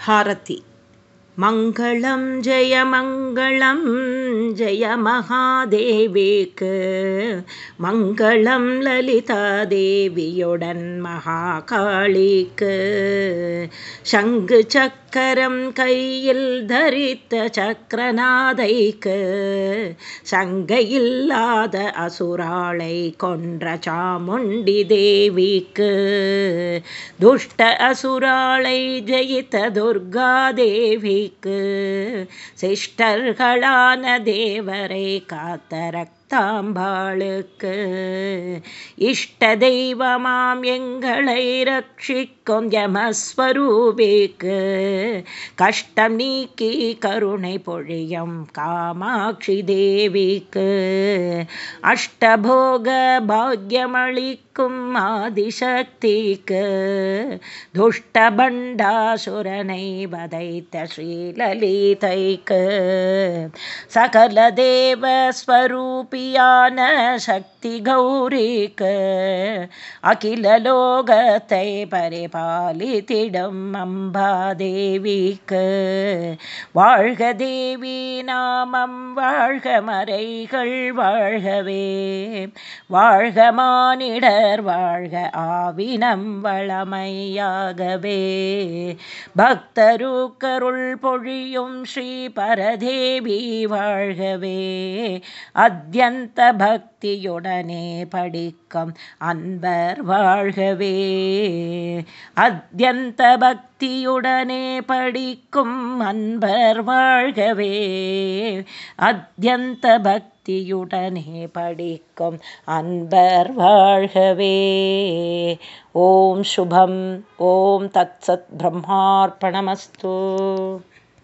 हारति। मङ्गलं जय मङ्गलं जय महादेवीक। मङ्गलं ललितादेवियुडन् महाकाळीक। शङ्खचक्रं சக்கரம் கையில் தரித்த சக்கரநாதைக்கு சங்கையில்லாத அசுராளை கொன்ற சாமுண்டி தேவிக்கு. துஷ்ட அசுராளை ஜெயித்த துர்கா தேவிக்கு சிஷ்டர்களான தேவரை காத்தரக்க தாம்பாளுக்கு. இஷ்ட தெய்வமாம் எங்களை ரட்சிக்கும் யமஸ்வரூபிக்கு. கஷ்டம் நீக்கி கருணை பொழியம் காமாட்சி தேவிக்கு. அஷ்டபோக நிற்கும் ஆதிசக்திக்கு துஷ்டபண்டாசுரனை வதைத்த ஸ்ரீலலிதைக்கு. சகல தேவஸ்வரூபியான சக்தி கௌரிக்கு அகில லோகத்தை பரிபாலித்திடும் அம்பாதேவிக்கு. வாழ்க தேவி நாமம் வாழ்க மறைகள் வாழ்கவே. வாழ்க மானிட பக்தர் வாழ்க ஆவினம் வளமையாகவே. பக்தருக்கருள் பொழியும் ஸ்ரீ பரதேவி வாழ்கவே. அத்தியந்த பக்தியுடனே படிக்கும் அன்பர் வாழ்கவே. அத்தியந்த பக்தியுடனே படிக்கும் அன்பர் வாழ்கவே. அத்தியந்த பக்தி பக்தியுடனே படிக்கும் அன்பர் வாழ்கவே ஓம் சுபம் ஓம் தத் சத் பிரம்மார்ப்பணமஸ்து